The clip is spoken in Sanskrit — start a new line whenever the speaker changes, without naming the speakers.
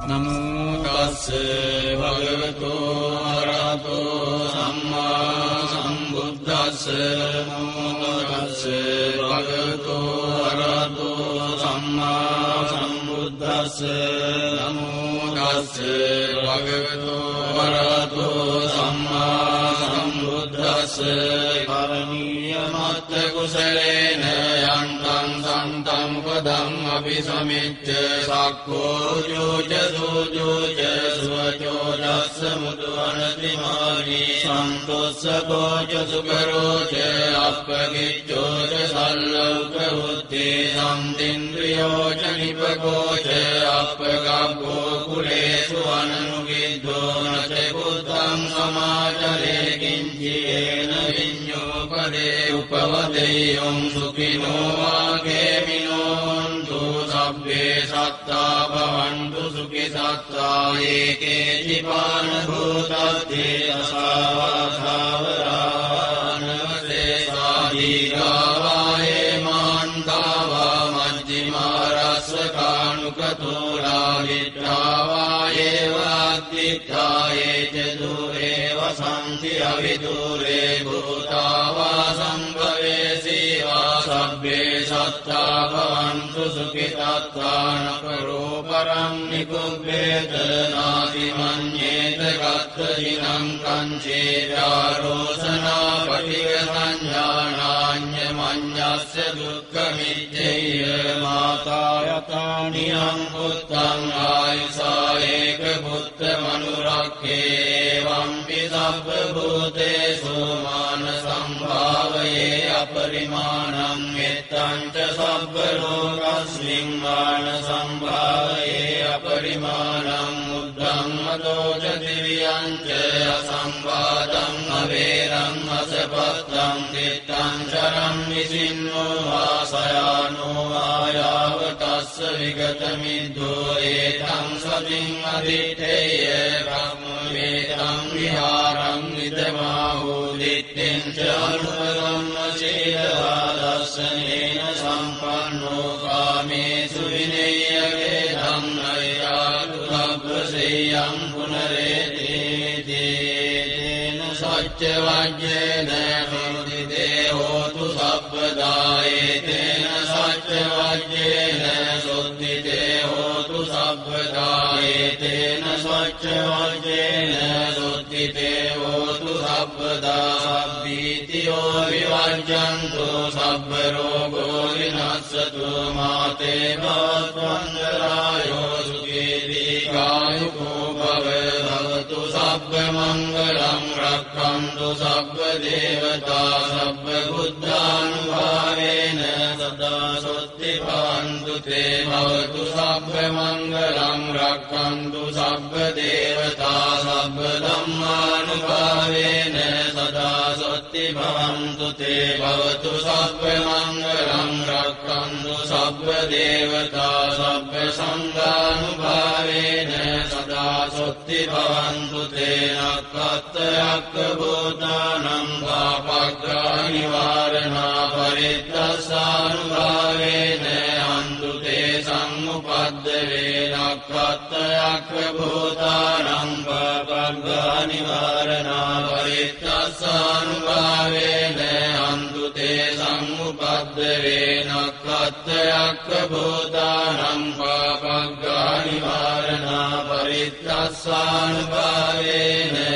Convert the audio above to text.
නමුදස්ස භගවතු අරතු සම්මා සම්බුද්දස්ස නමුදස්ස භගවතු අරතු සම්මා සම්බුද්දස්ස නමුදස්ස භගවතු අරතු कुशले न यान्तं शान्तं कदम् अभि समिच साखो चोज समुदवन सन्तोष गोच सुकरो च अपगित्यो च सल्लौकबुद्धि सान्तिन्द्रियो च निपको चरे किञ्जेन उपवदेयं सुखिनो वागे मिनोन्तु सभे सात्ता पन्तु सुखि सात्ताय के पान् भूताब्ध्ये सा राधिका वा मध्यमा रसकानुकतो रावित्रा ये च दूरे वसन्ति अविदूरे भूता वा सम्भवे सेवा सभ्ये सत्ता भवन्तु भवन्तरं निकुभे दनाति मन्येत कथिनं कञ्चेतारोचना पति मन्यस्य दुःखमित्य ुत्तम् आयुषा एकभुत्रमनुराक्षेवां पि सर्वभूते सोमानसंभावये अपरिमाणं नितं च सलोक श्रीमानसम्भावये अपरिमाणं मुद्धं मदोच द्वियं च असंवादम् भवे च रं निजिन्नो वासया नो वा यतस्य विगतमिन्दोरेतं सिंह तिथेय भक्ष्मवेतं विहारं निजमाहुलित्य सम्पन्नो कामेषु विनेयवेधं नया ज्ये न शोद्यते ओ तु सब्दायेतेन स्वच्छ वाद्ये न शोद्यते वो तु सब्दायेतेन स्वच्छ वाद्ये न शोद्यते वोतु सप्ताोऽ विवाचन्तु सभयोगो विनसतु माते सुगे कायु भग व्यमङ्गलं रक्षन्तु सर्वदेवता सर्वबुद्धानुभावेन सदा स्वस्तिभान्तु ते भवतु सर्वमङ्गलं रक्षन्तु सर्वदेवता सर्वधम्मानुभावेन सदा स्वस्तिभवन्तु ते भवतु सभ्यमङ्गलं रक्षन्तु सर्वदेवता सर्वसङ्गानुभावेन भवन्तु तेन कतयकभोतानं वा पागानिवारना भरित सानुभावेन सापद्येन कतयकभूतानां वा पगानिवारना ेन कोदानं वा गानिवारणेन